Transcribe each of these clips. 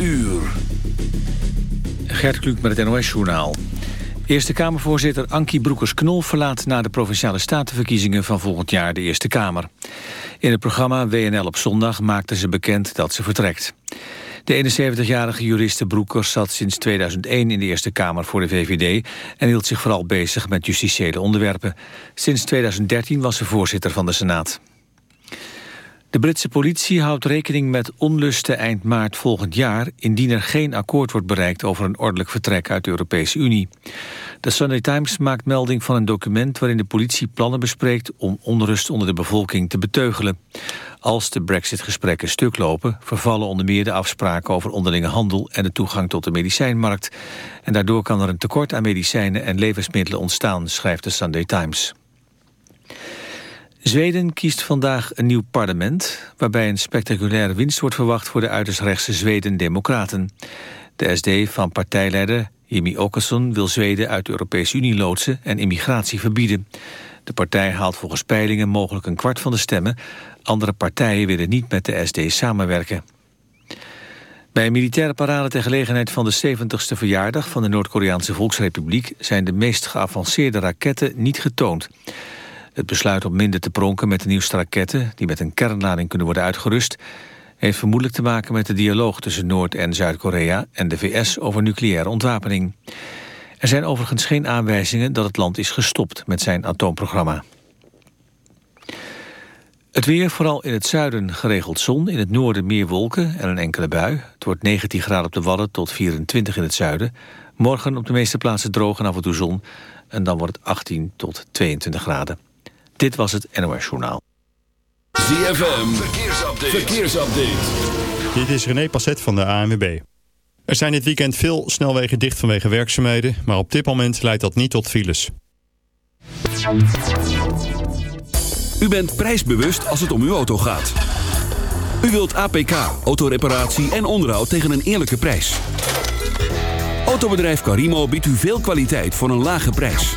uur. Gert Kluk met het NOS-journaal. Eerste Kamervoorzitter Ankie Broekers-Knol verlaat na de Provinciale Statenverkiezingen van volgend jaar de Eerste Kamer. In het programma WNL op zondag maakte ze bekend dat ze vertrekt. De 71-jarige juriste Broekers zat sinds 2001 in de Eerste Kamer voor de VVD... en hield zich vooral bezig met justitiële onderwerpen. Sinds 2013 was ze voorzitter van de Senaat. De Britse politie houdt rekening met onlusten eind maart volgend jaar... indien er geen akkoord wordt bereikt over een ordelijk vertrek uit de Europese Unie. De Sunday Times maakt melding van een document... waarin de politie plannen bespreekt om onrust onder de bevolking te beteugelen. Als de brexit-gesprekken stuk lopen... vervallen onder meer de afspraken over onderlinge handel... en de toegang tot de medicijnmarkt. En daardoor kan er een tekort aan medicijnen en levensmiddelen ontstaan... schrijft de Sunday Times. Zweden kiest vandaag een nieuw parlement... waarbij een spectaculaire winst wordt verwacht... voor de uiterst rechtse Zweden-democraten. De SD van partijleider Jimmy Åkesson wil Zweden uit de Europese Unie loodsen... en immigratie verbieden. De partij haalt volgens peilingen mogelijk een kwart van de stemmen. Andere partijen willen niet met de SD samenwerken. Bij een militaire parade ter gelegenheid van de 70ste verjaardag... van de Noord-Koreaanse Volksrepubliek... zijn de meest geavanceerde raketten niet getoond. Het besluit om minder te pronken met de nieuwste raketten... die met een kernlading kunnen worden uitgerust... heeft vermoedelijk te maken met de dialoog tussen Noord- en Zuid-Korea... en de VS over nucleaire ontwapening. Er zijn overigens geen aanwijzingen dat het land is gestopt met zijn atoomprogramma. Het weer, vooral in het zuiden geregeld zon, in het noorden meer wolken en een enkele bui. Het wordt 19 graden op de Wadden tot 24 in het zuiden. Morgen op de meeste plaatsen droog en af en toe zon. En dan wordt het 18 tot 22 graden. Dit was het NOS Journaal. ZFM, verkeersupdate. verkeersupdate. Dit is René Passet van de ANWB. Er zijn dit weekend veel snelwegen dicht vanwege werkzaamheden... maar op dit moment leidt dat niet tot files. U bent prijsbewust als het om uw auto gaat. U wilt APK, autoreparatie en onderhoud tegen een eerlijke prijs. Autobedrijf Carimo biedt u veel kwaliteit voor een lage prijs.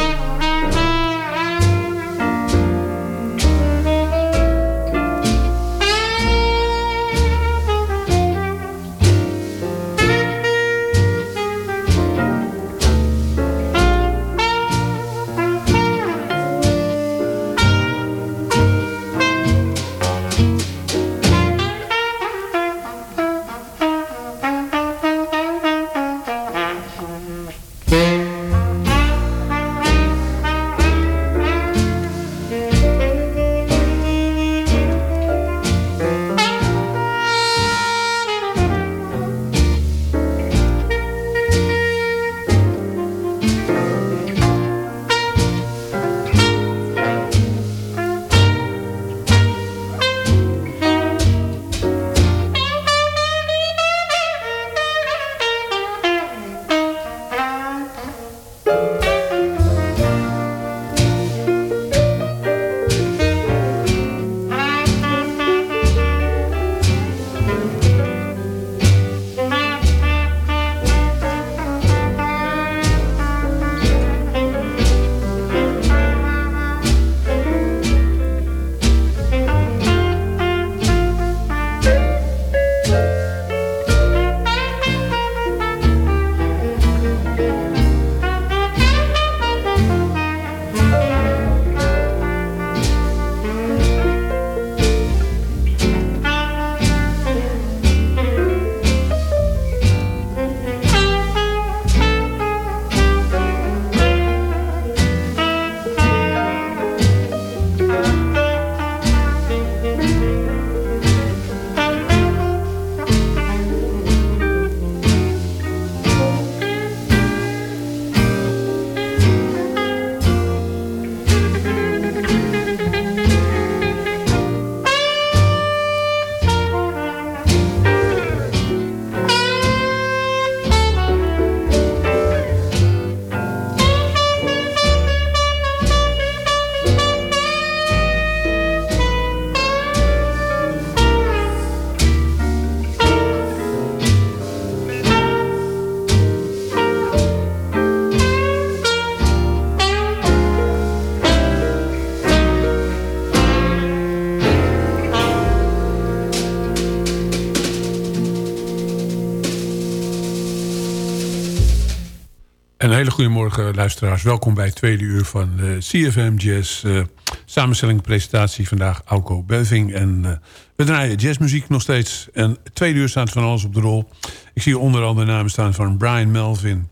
Een hele goede morgen, luisteraars. Welkom bij het tweede uur van uh, CFM Jazz. Uh, samenstelling en presentatie vandaag Auko Beuving. En uh, we draaien jazzmuziek nog steeds. En het tweede uur staat van alles op de rol. Ik zie onder andere namen staan van Brian Melvin...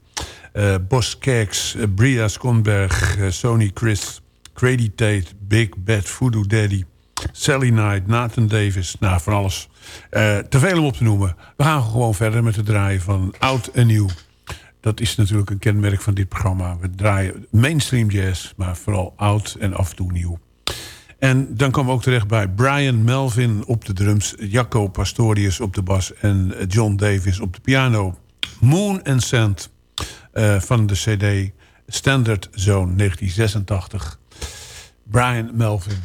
Bos Keks, Bria Skonberg, Sony Chris... Grady Tate, Big Bad Voodoo Daddy... Sally Knight, Nathan Davis, nou van alles. te veel om op te noemen. We gaan gewoon verder met het draaien van oud en nieuw. Dat is natuurlijk een kenmerk van dit programma. We draaien mainstream jazz, maar vooral oud en af en toe nieuw. En dan komen we ook terecht bij Brian Melvin op de drums... Jacco Pastorius op de bas en John Davis op de piano. Moon and Sand uh, van de cd Standard Zone 1986. Brian Melvin.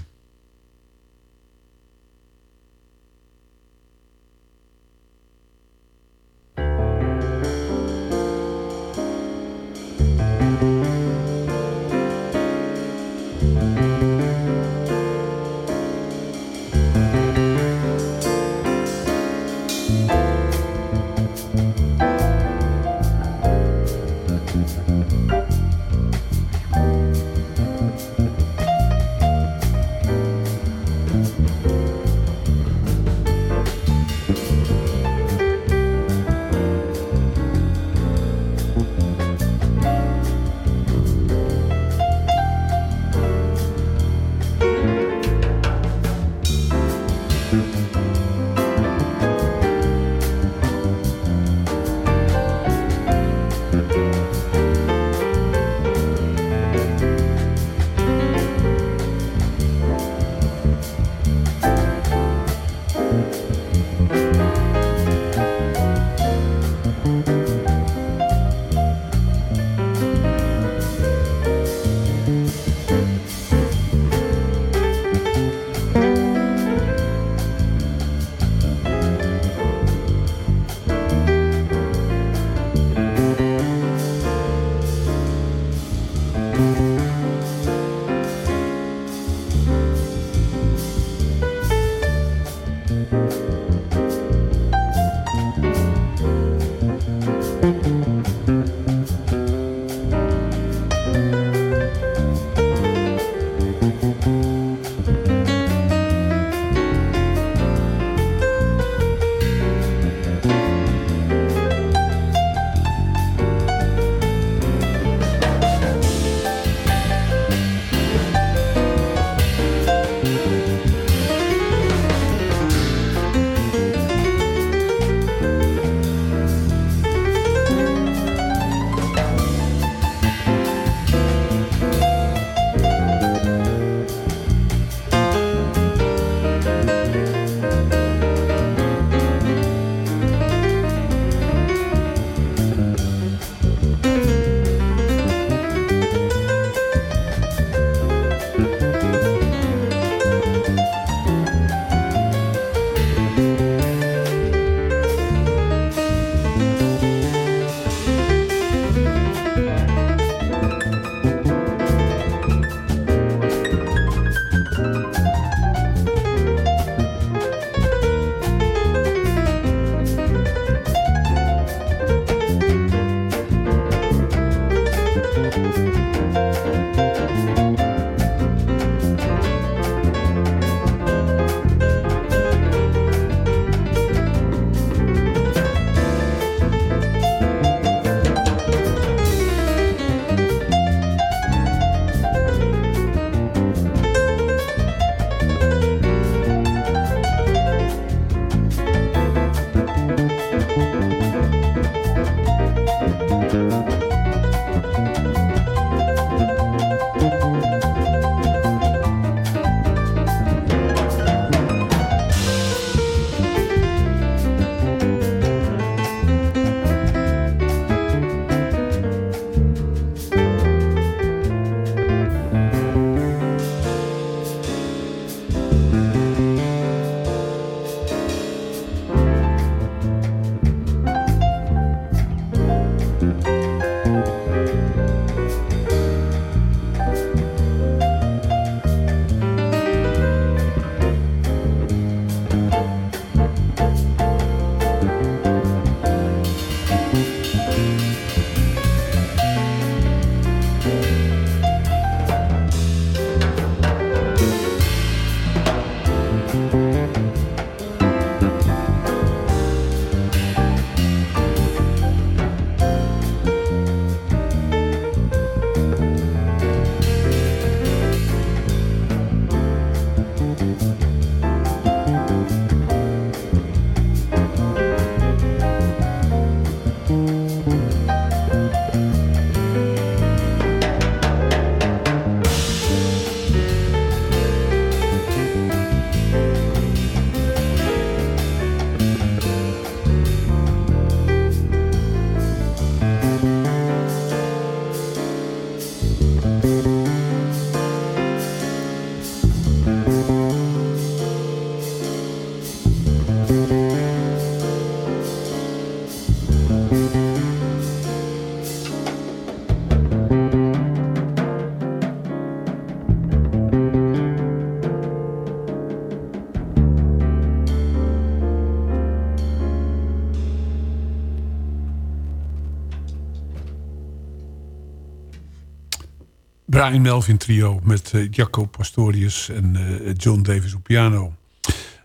Brian Melvin trio met eh, Jaco Pastorius en eh, John Davis op piano.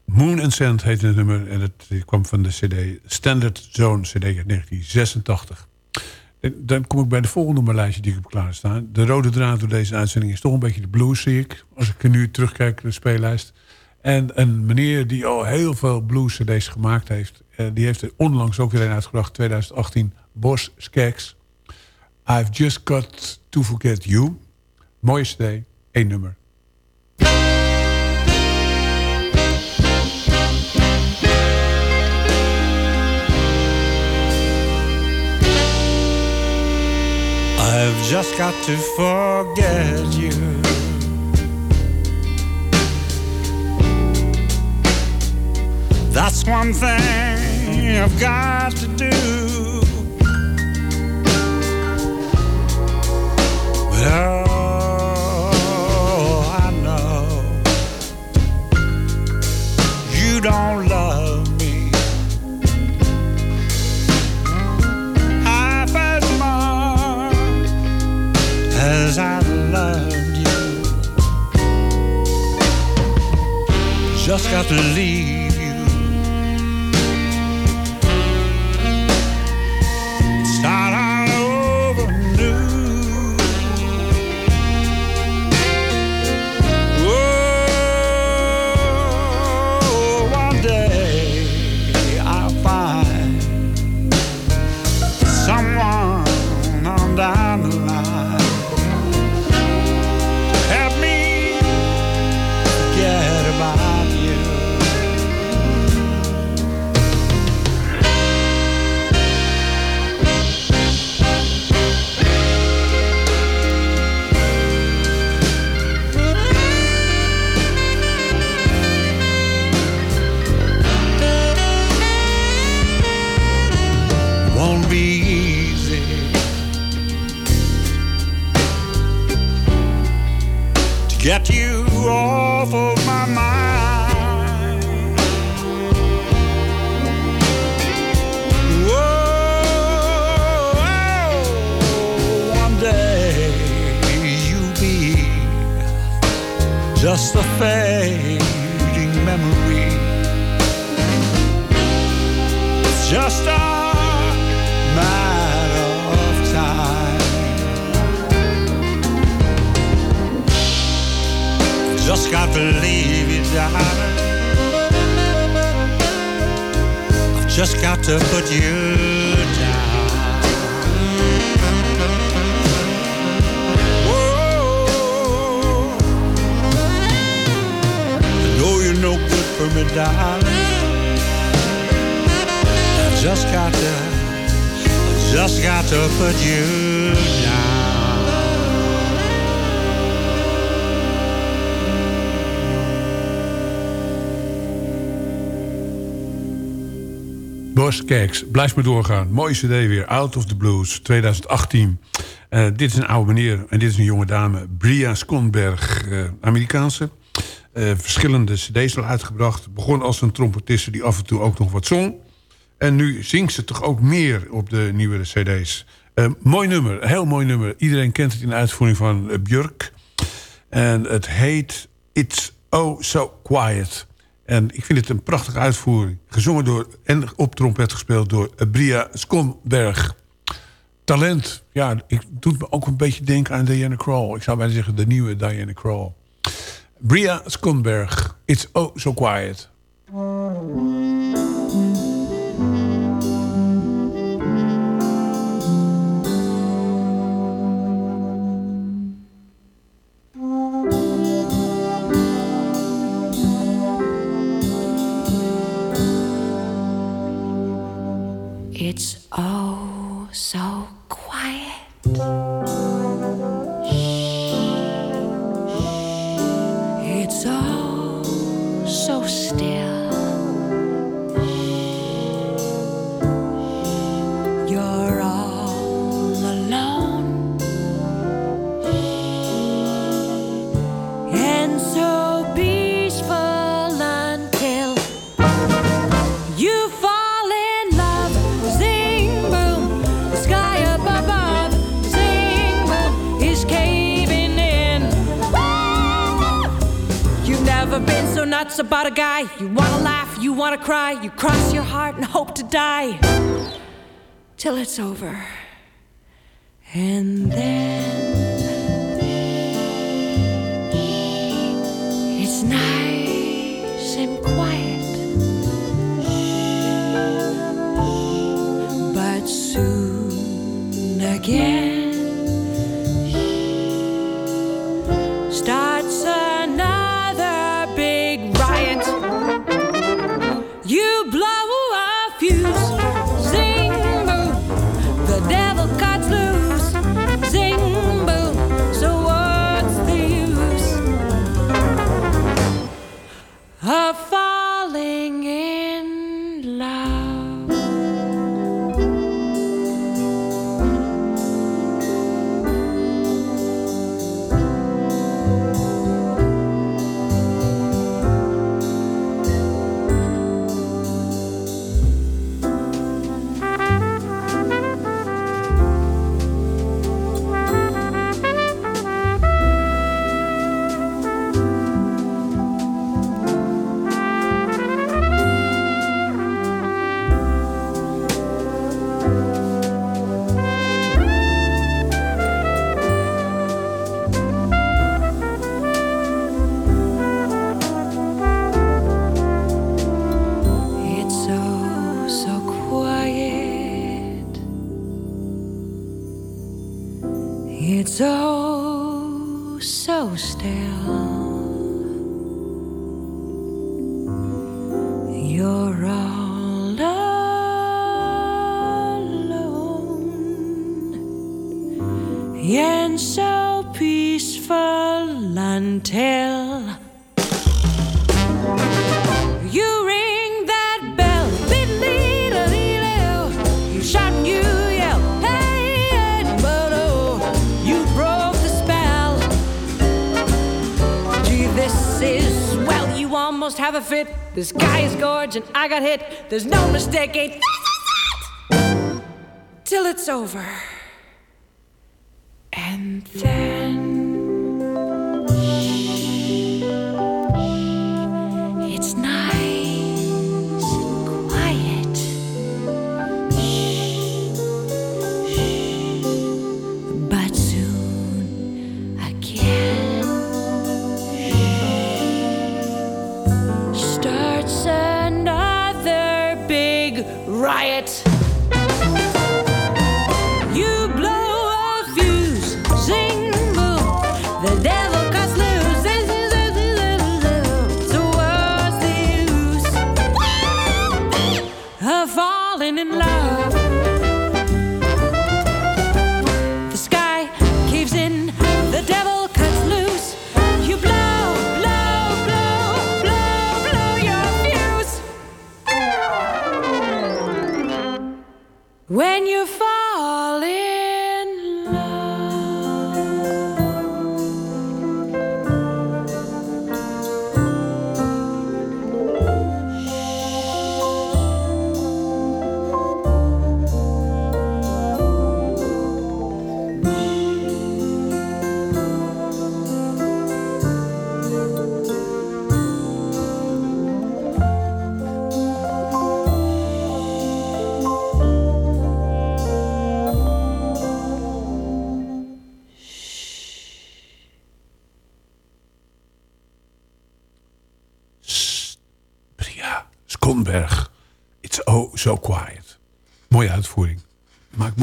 Moon and Sand heette het nummer en het eh, kwam van de cd Standard Zone cd uit 1986. En dan kom ik bij de volgende nummerlijstje die ik heb klaarstaan. De rode draad door deze uitzending is toch een beetje de blues, zie ik. Als ik nu terugkijk naar de speellijst. En een meneer die al heel veel blues cd's gemaakt heeft. die heeft er onlangs ook weer een uitgebracht, 2018. Boss Skaggs. I've just got to forget you. Mooie cd, één nummer. I've just got to forget you. That's one thing I've got to do. But oh, Just got leave just a fading memory. It's just a matter of time. Just to leave you, darling. I've just got to put you for me, darling. I just got to, I just got to you Keks, blijf maar doorgaan. Mooie cd weer, Out of the Blues, 2018. Eh, dit is een oude meneer en dit is een jonge dame. Bria Skonberg, eh, Amerikaanse. Eh, verschillende cd's al uitgebracht. Begon als een trompetiste die af en toe ook nog wat zong. En nu zingt ze toch ook meer op de nieuwere cd's. Eh, mooi nummer, heel mooi nummer. Iedereen kent het in de uitvoering van eh, Björk. En het heet It's Oh So Quiet. En ik vind het een prachtige uitvoering. Gezongen door en op trompet gespeeld door Bria Skonberg. Talent, ja, ik doet me ook een beetje denken aan Diana Krall. Ik zou bijna zeggen de nieuwe Diana Krall. Bria Skonberg, It's Oh So Quiet. It's oh so cry, you cross your heart and hope to die till it's over. And then and I got hit. There's no mistaking this is it till it's over,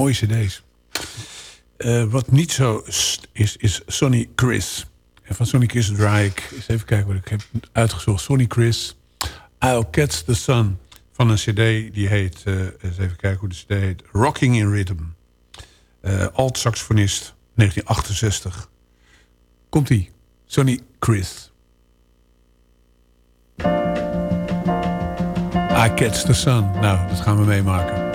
mooie cd's. Eh, wat niet zo is, is Sonny Chris. Van Sonny Chris draai ik... Eens even kijken wat ik heb uitgezocht. Sonny Chris. I'll Catch the Sun. Van een cd die heet... eh, eens even kijken hoe de cd heet. Rocking in Rhythm. Eh alt-saxofonist. 1968. Komt-ie. Sonny Chris. I Catch the Sun. Nou, dat gaan we meemaken.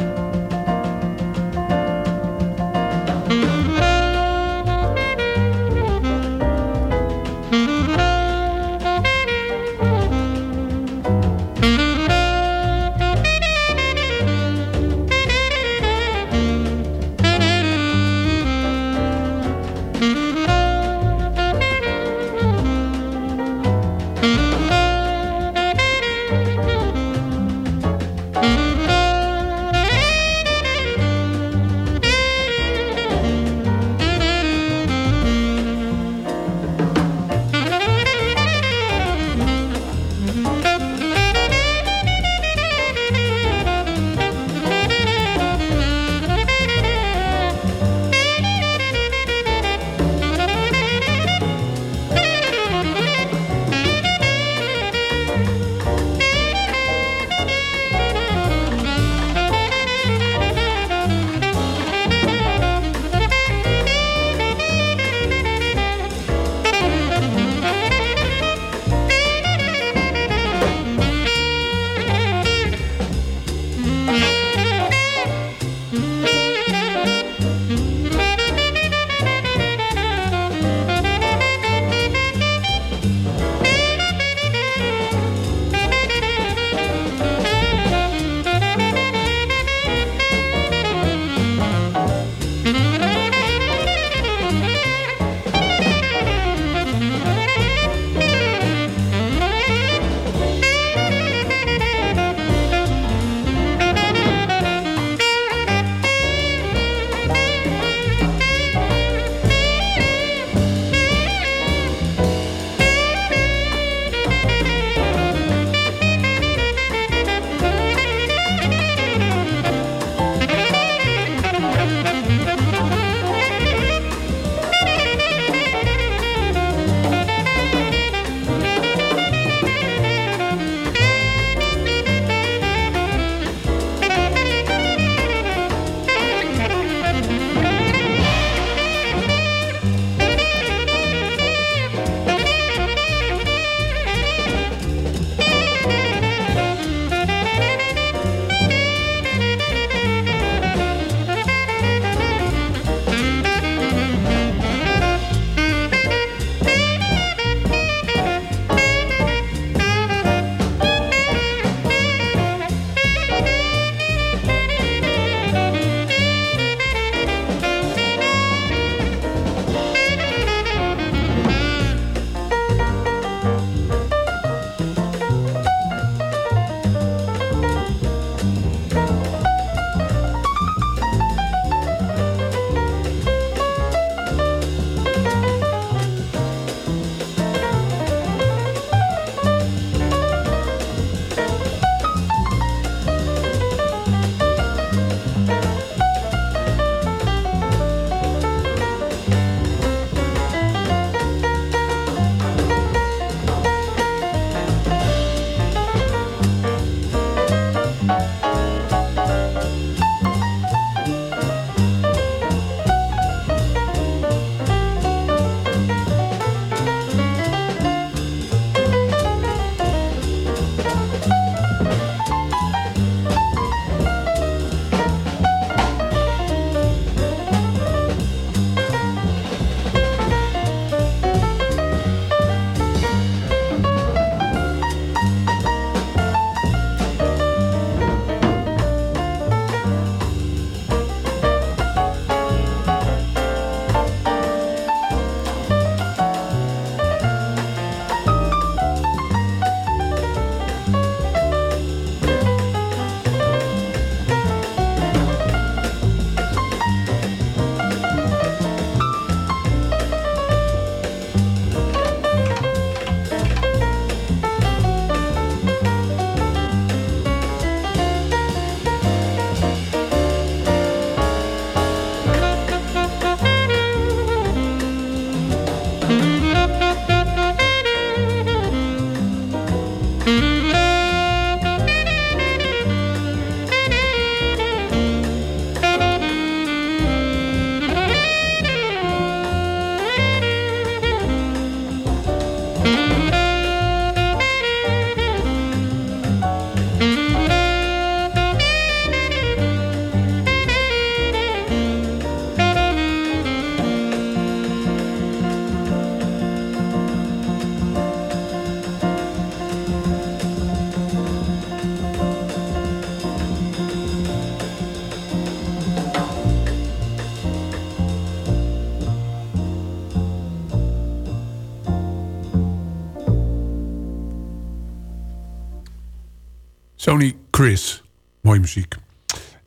Chris. Mooie muziek.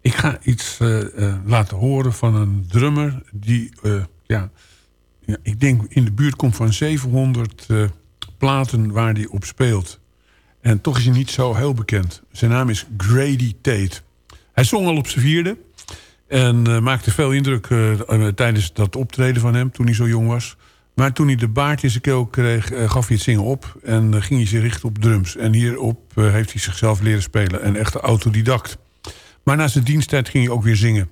Ik ga iets eh, eh, laten horen van een drummer die, eh, ja, ja, ik denk in de buurt komt van 700 eh, platen waar hij op speelt. En toch is hij niet zo heel bekend. Zijn naam is Grady Tate. Hij zong al op zijn vierde. En maakte veel indruk tijdens dat optreden van hem toen hij zo jong was. Maar toen hij de baard in zijn keel kreeg, eh, gaf hij het zingen op. En eh, ging hij zich richten op drums. En hierop eh, heeft hij zichzelf leren spelen. Een echte autodidact. Maar na zijn diensttijd ging hij ook weer zingen.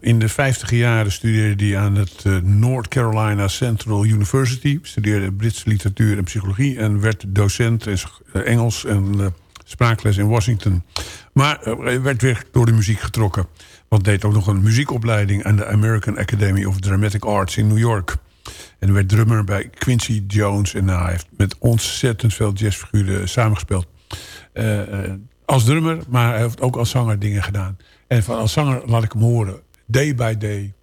In de vijftige jaren studeerde hij aan het North Carolina Central University. Studeerde Britse literatuur en psychologie. En werd docent in Engels en spraakles in Washington. Maar werd weer door de muziek getrokken. Want deed ook nog een muziekopleiding aan de American Academy of Dramatic Arts in New York. En werd drummer bij Quincy Jones. En nou, hij heeft met ontzettend veel jazzfiguren samengespeeld. Eh, als drummer, maar hij heeft ook als zanger dingen gedaan. En van als zanger laat ik hem horen. Day by. Day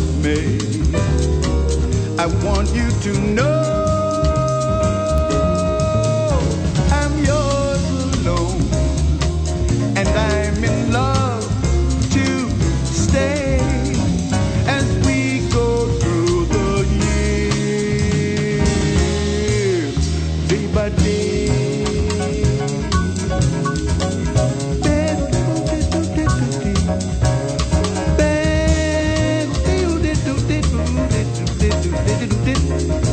what I want you to know Day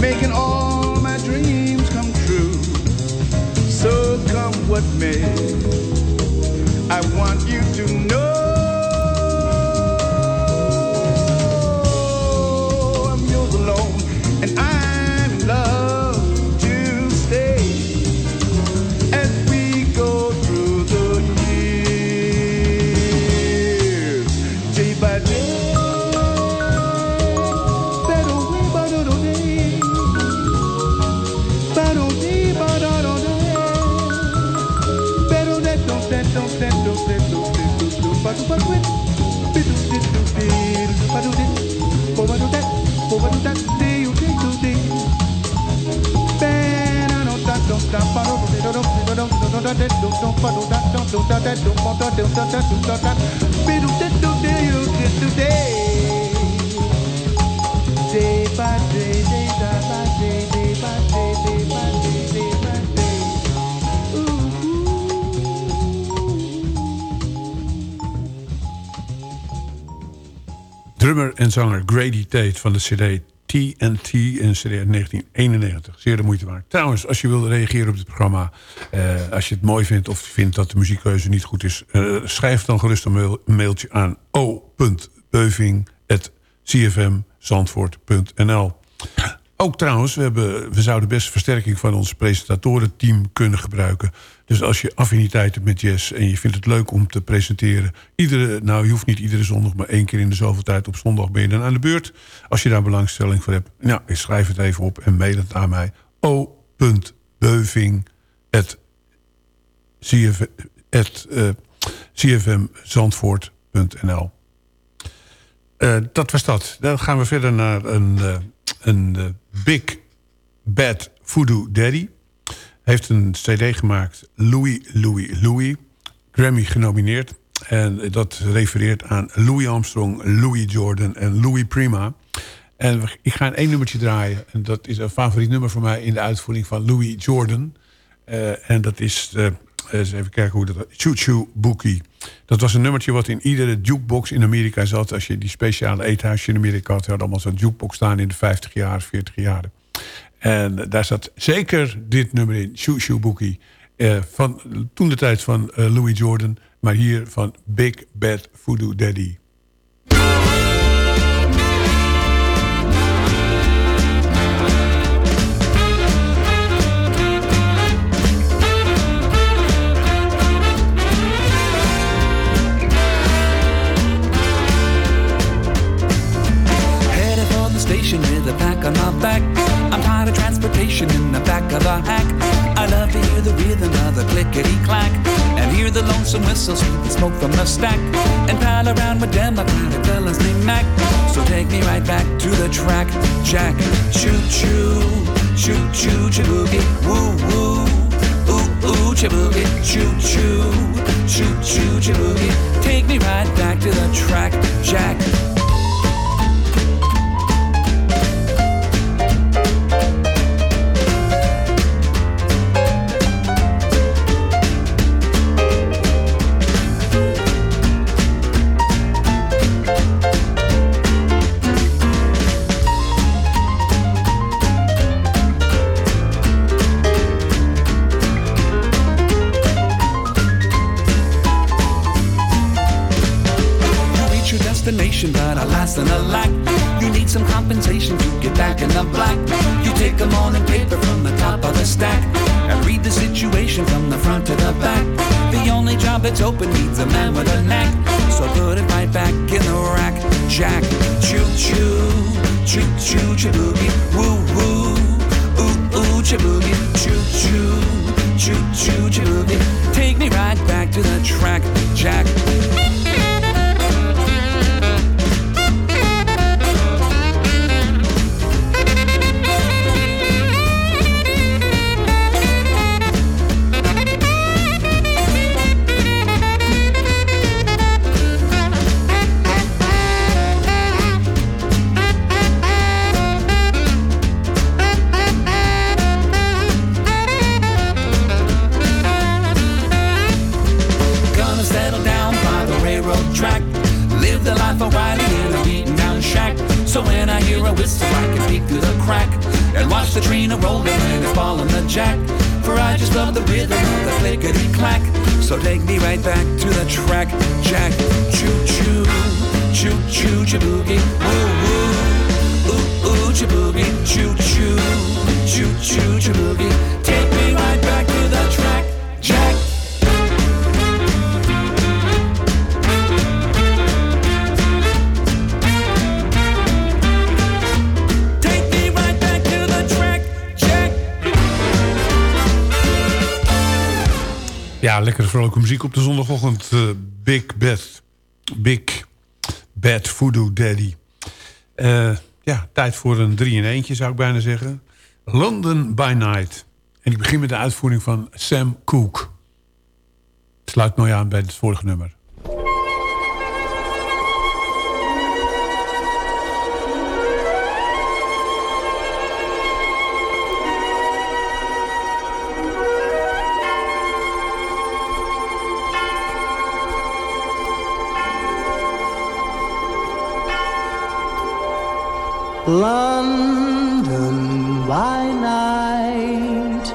making all my dreams come true. So come what may, I want you to know Drummer en zanger Grady Tate van de CD TNT en CD uit 1991. Zeer de moeite waard. Trouwens, als je wilt reageren op het programma... eh, als je het mooi vindt of vindt dat de muziekkeuze niet goed is... eh, schrijf dan gerust een mailtje aan o.beuving.cfmzandvoort.nl Ook trouwens, we, hebben, we zouden best versterking van ons presentatorenteam kunnen gebruiken. Dus als je affiniteit hebt met jazz en je vindt het leuk om te presenteren... Iedere, nou, je hoeft niet iedere zondag, maar één keer in de zoveel tijd op zondag ben je dan aan de beurt. Als je daar belangstelling voor hebt, nou, schrijf het even op en mail het aan mij. o.beuving.cfmzandvoort.nl Eh, dat was dat. Dan gaan we verder naar een, eh, een eh, Big Bad Voodoo Daddy. Heeft een cd gemaakt, Louis, Louis, Louis. Grammy genomineerd. En dat refereert aan Louis Armstrong, Louis Jordan en Louis Prima. En ik ga een één nummertje draaien. En dat is een favoriet nummer voor mij in de uitvoering van Louis Jordan. Eh, en dat is, eh, even kijken hoe dat... Choo Choo Bookie. Dat was een nummertje wat in iedere jukebox in Amerika zat. Als je die speciale eethuisje in Amerika had... had allemaal zo'n jukebox staan in de 50 jaar, 40 jaren. En daar zat zeker dit nummer in, Choo Choo Bookie. Eh, van, toen de tijd van eh, Louis Jordan. Maar hier van Big Bad Voodoo Daddy. Back. I'm tired of transportation in the back of a hack. I love to hear the rhythm of the clickety clack and hear the lonesome whistle sweep the smoke from the stack and pal around with them like kind fellas named Mac. So take me right back to the track, Jack. Choo choo, choo choo, chiboogie, woo woo. Ooh ooh, chiboogie, choo choo, choo choo, chiboogie. Take me right back to the track, Jack. Alas and alack, you need some compensation to get back in the black. You take a morning paper from the top of the stack and read the situation from the front to the back. The only job that's open needs a man with a knack, so put it right back in the rack. Jack, choo choo, choo choo, chiboogie, woo woo, ooh ooh, chiboogie, choo choo, choo choo, chiboogie. Take me right back to the track, Jack. And watch the a rolling and it's falling the jack. For I just love the rhythm the clickety clack. So take me right back to the track, Jack. Choo choo, choo choo, chiboogie, woo woo, ooh ooh, chiboogie, choo choo, choo choo, chiboogie. Ja, lekkere vrolijke muziek op de zondagochtend. eh, Big Bad. Big Bad Voodoo Daddy. Eh, ja, tijd voor een drie in eentje zou ik bijna zeggen. London by Night. En ik begin met de uitvoering van Sam Cooke. sluit mooi aan bij het vorige nummer. London by night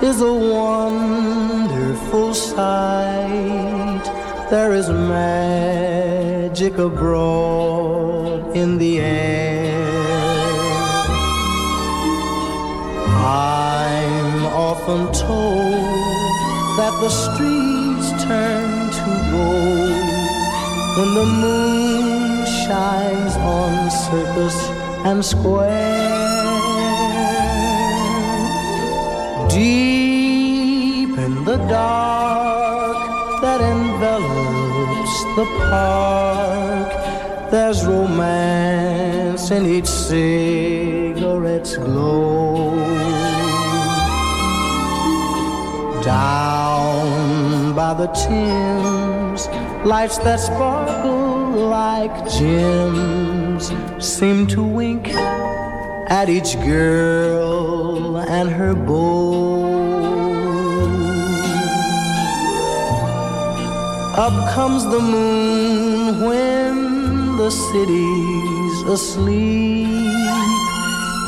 is a wonderful sight. There is magic abroad in the air. I'm often told that the streets turn to gold when the moon shines on circus and square. Deep in the dark that envelops the park, there's romance in each cigarette's glow. Down by the Thames, lights that sparkle like gems seem to wink at each girl and her beau. Up comes the moon when the city's asleep.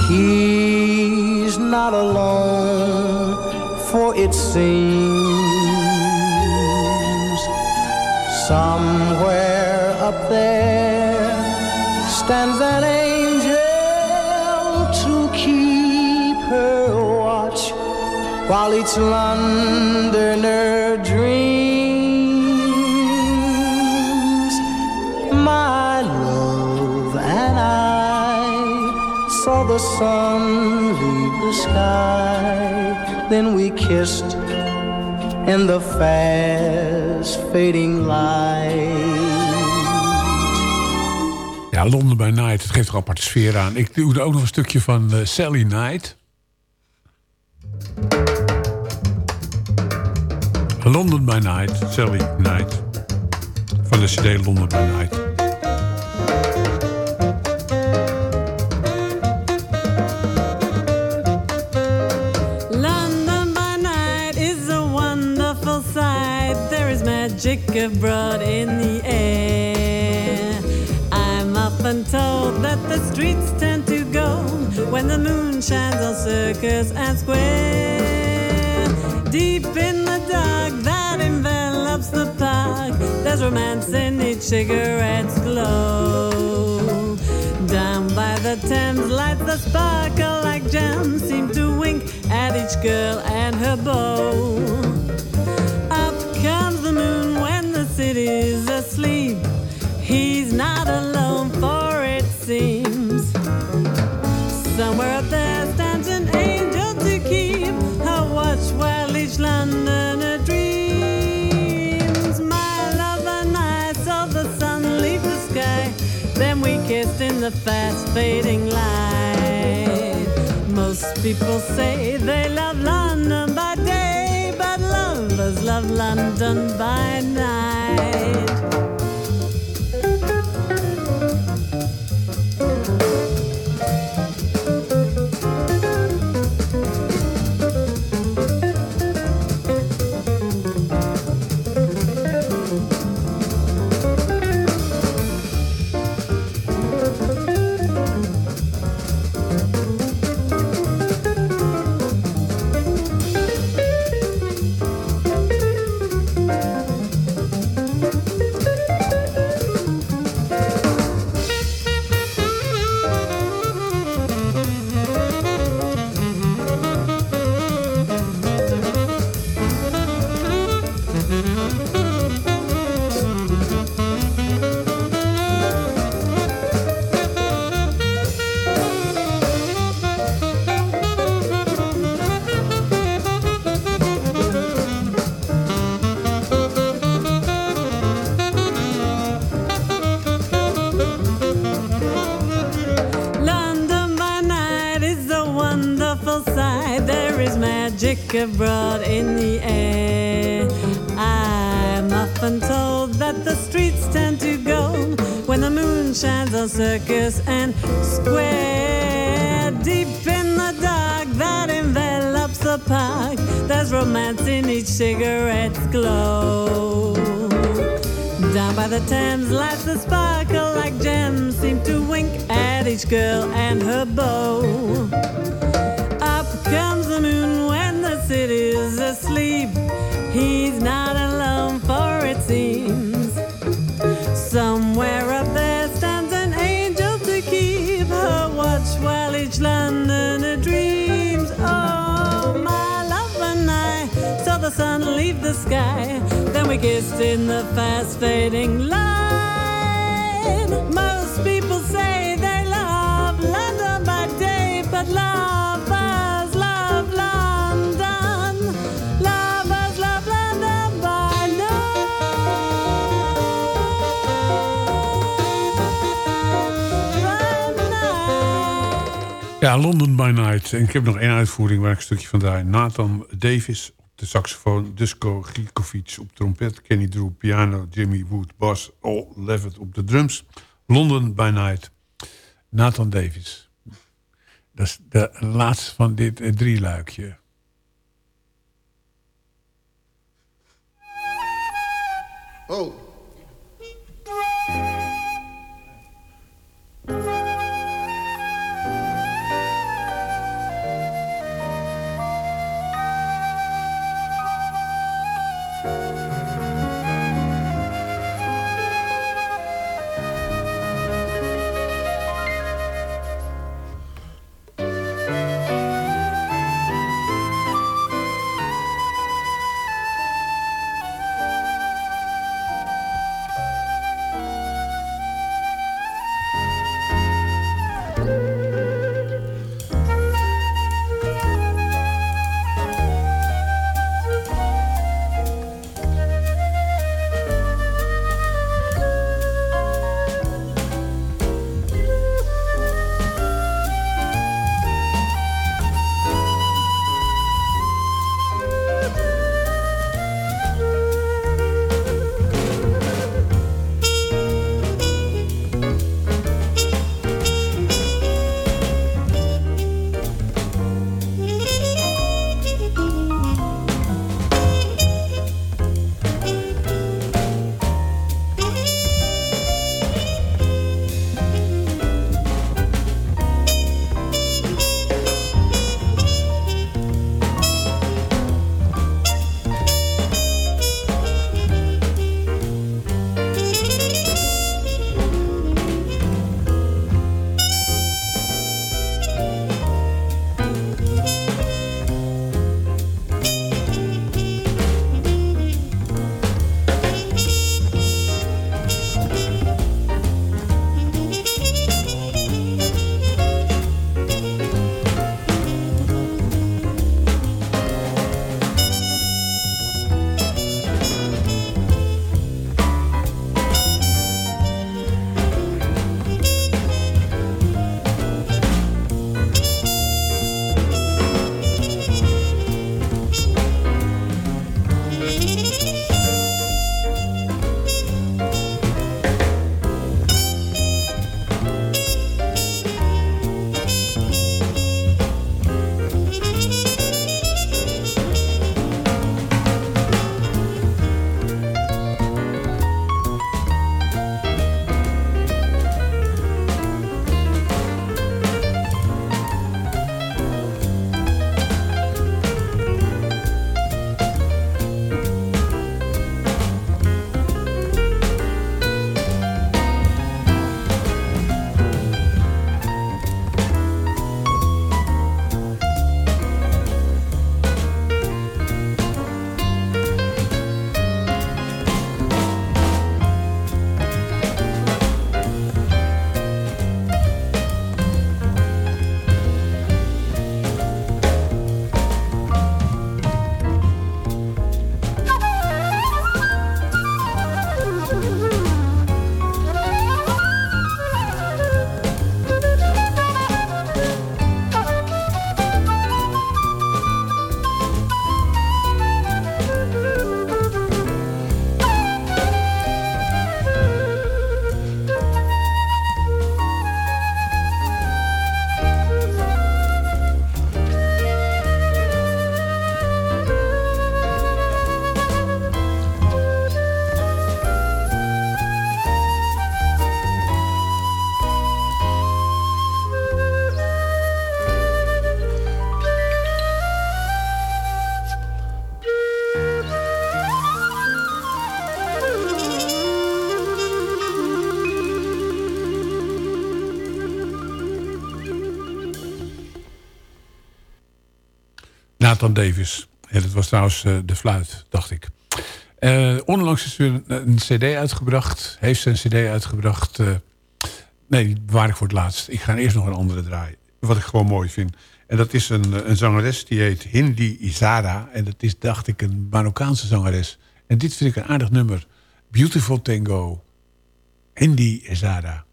He's not alone, for it seems somewhere up there stands an angel to keep her watch while each Londoner dreams. My love and I saw the sun leave the sky, then we kissed in the fast fading light. London by Night, het geeft er aparte sfeer aan. Ik doe er ook nog een stukje van eh, Sally Night. London by Night, Sally Night. Van de CD London by Night. London by night is a wonderful sight. There is magic abroad in the that the streets tend to go when the moon shines on circus and square. Deep in the dark that envelops the park, there's romance in each cigarette's glow. Down by the Thames, lights that sparkle like gems seem to wink at each girl and her beau. Up comes the moon when the city's asleep. He's not alone, the fast fading light. Most people say they love London by day, but lovers love London by night. Abroad in the air. I'm often told that the streets tend to go when the moon shines on circus and square. Deep in the dark that envelops the park, there's romance in each cigarette's glow. Down by the Thames, lights that sparkle like gems seem to wink at each girl and her beau. The sky. Then we kissed in the fast fading light. Most people say they love London by day, but lovers love London. Love London by night. Ja, London by Night. En ik heb nog één uitvoering waar ik een stukje van draai. Nathan Davis de saxofoon. Dusko Gikovic op trompet. Kenny Drew piano. Jimmy Wood bas. Al Levitt op de drums. London by Night. Nathan Davis. Dat is de laatste van dit eh, drieluikje. Oh. Dan Davis. En dat was trouwens eh, de fluit, dacht ik. Uh, onlangs is weer een, cd uitgebracht. Heeft ze een cd uitgebracht. Eh, nee, waar bewaar ik voor het laatst. Ik ga eerst nog een andere draaien. Wat ik gewoon mooi vind. En dat is een, een zangeres die heet Hindi Izara. En dat is, dacht ik, een Marokkaanse zangeres. En dit vind ik een aardig nummer. Beautiful Tango. Hindi Izara.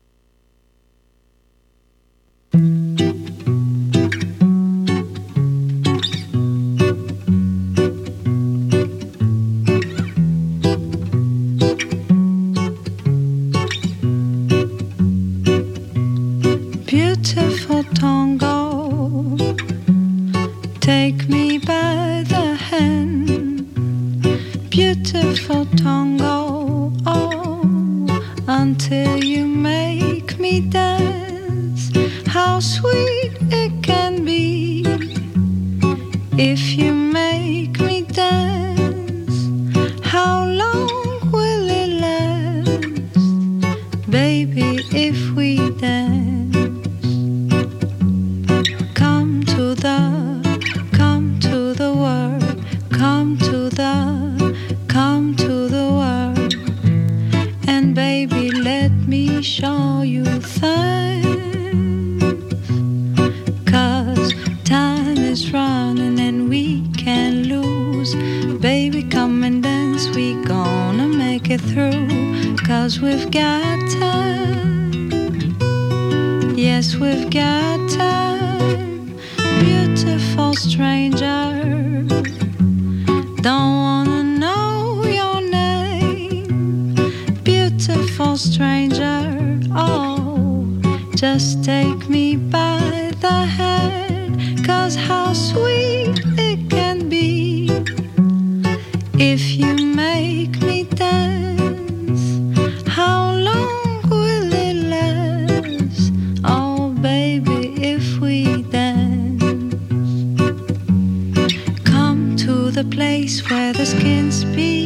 place where the skins be.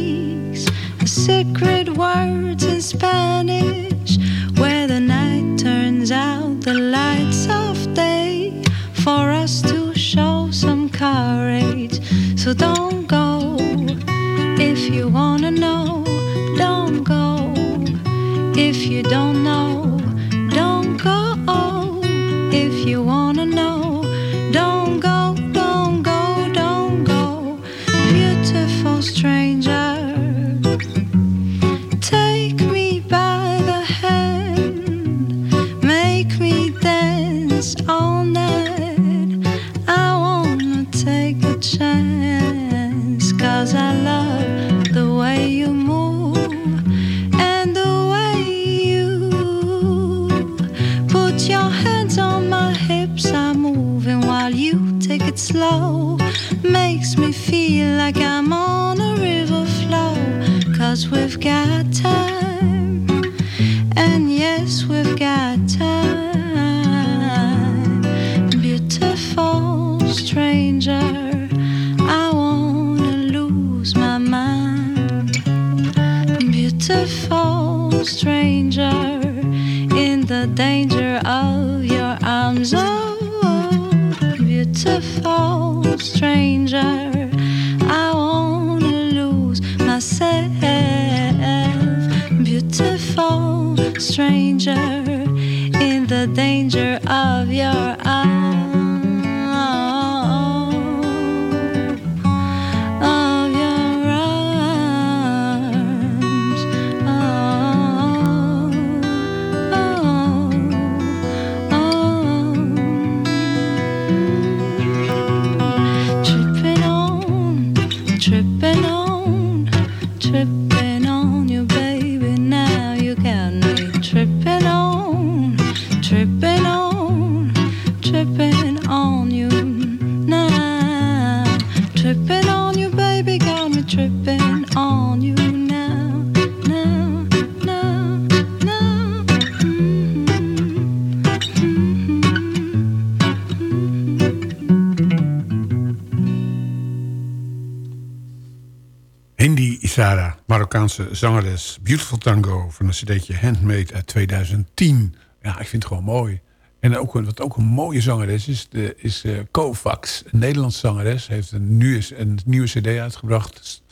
Zangeres Beautiful Tango... van een cd'tje Handmade uit 2010. Ja, ik vind het gewoon mooi. En ook, wat ook een mooie zangeres is, de, is uh, Kovacs. Een Nederlandse zangeres. Heeft een, nu een nieuwe cd uitgebracht.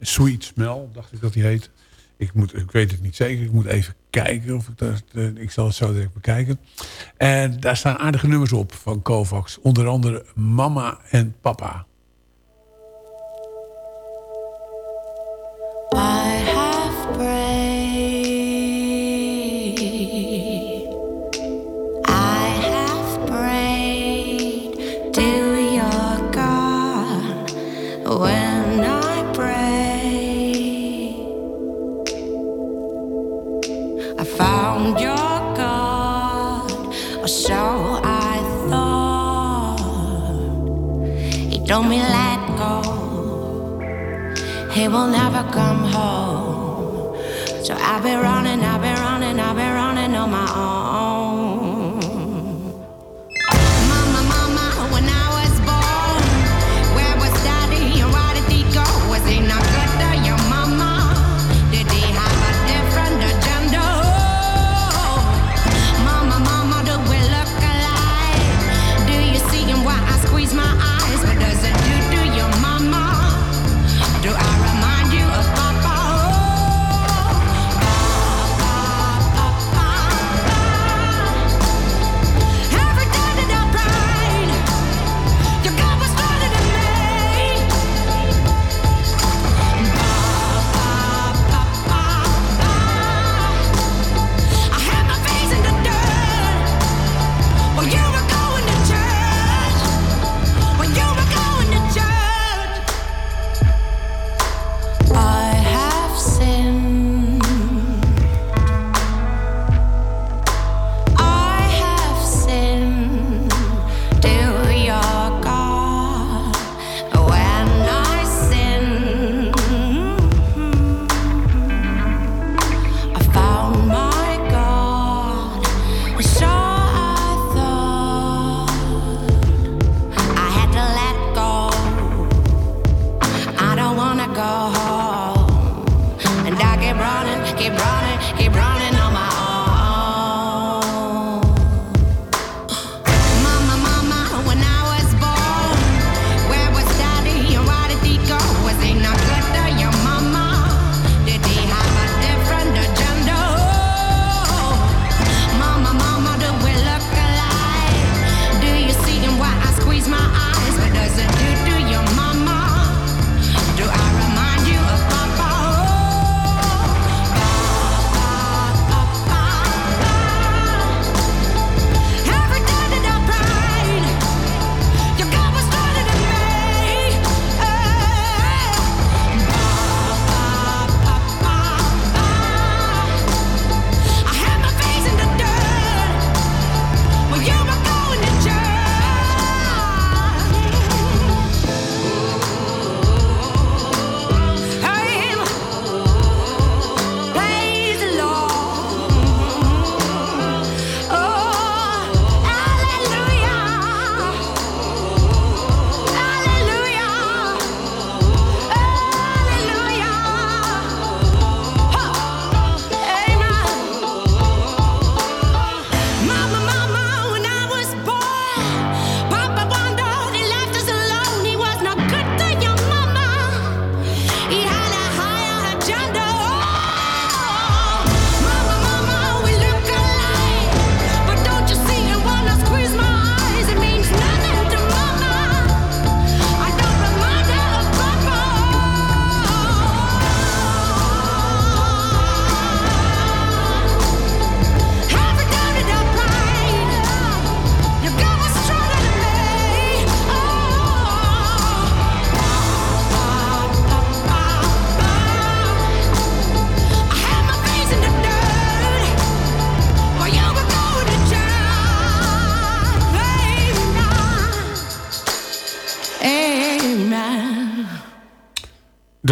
Sweet Smell, dacht ik dat die heet. Ik, moet, ik weet het niet zeker. Ik moet even kijken. Of ik, dat, eh, ik zal het zo direct bekijken. En daar staan aardige nummers op van Kovacs. Onder andere Mama en Papa. will never come home. So I've been running, I've been running, I've been running on my own.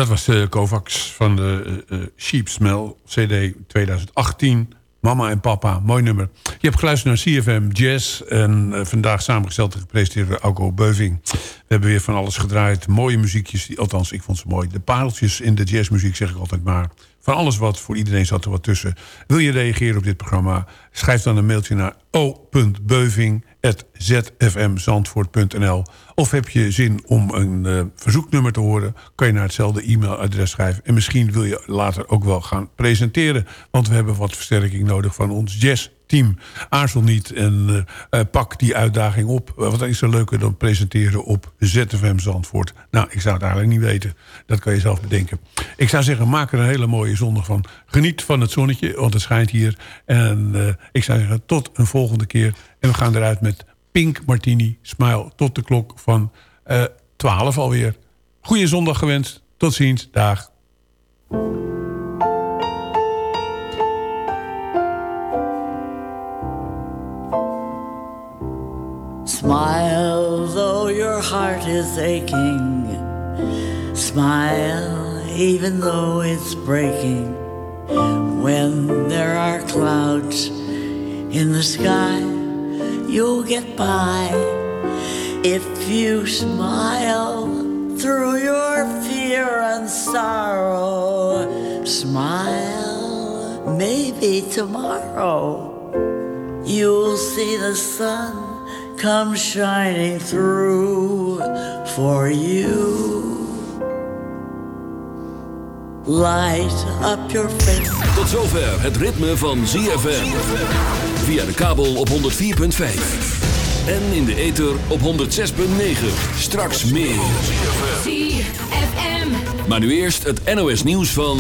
Dat was uh, Kovacs van de uh, Sheep CD 2018. Mama en Papa, mooi nummer. Je hebt geluisterd naar CFM Jazz. En vandaag samengesteld en gepresenteerd door Alco Beuving. We hebben weer van alles gedraaid. Mooie muziekjes, althans ik vond ze mooi. De pareltjes in de jazzmuziek zeg ik altijd maar van alles wat. Voor iedereen zat er wat tussen. Wil je reageren op dit programma? Schrijf dan een mailtje naar o.beuving.zfmzandvoort.nl Of heb je zin om een eh, verzoeknummer te horen... kan je naar hetzelfde e-mailadres schrijven. En misschien wil je later ook wel gaan presenteren. Want we hebben wat versterking nodig van ons jazzteam. Aarzel niet en eh, eh, pak die uitdaging op. Uh, wat is er leuker dan presenteren op ZFM Zandvoort? Nou, ik zou het eigenlijk niet weten. Dat kan je zelf bedenken. Ik zou zeggen, maak er een hele mooie zondag van. Geniet van het zonnetje, want het schijnt hier. En eh, ik zou zeggen, tot een volgende keer. En we gaan eruit met Pink Martini Smile. Tot de klok van eh 12 alweer. Goeie zondag gewenst. Tot ziens. Dag. Smile though your heart is aching. Smile even though it's breaking. When there are clouds in the sky, you'll get by. If you smile through your fear and sorrow, smile maybe tomorrow. You'll see the sun come shining through for you. Light up your face. Tot zover het ritme van ZFM. Via de kabel op 104.5. En in de ether op 106.9. Straks meer. ZFM. Maar nu eerst het NOS nieuws van...